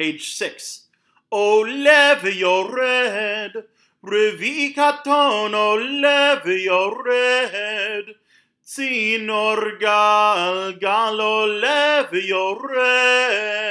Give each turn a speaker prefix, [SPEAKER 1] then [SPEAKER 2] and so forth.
[SPEAKER 1] page 6. O leve red, revicaton, o leve red, Sinor gal, gal, o leve red.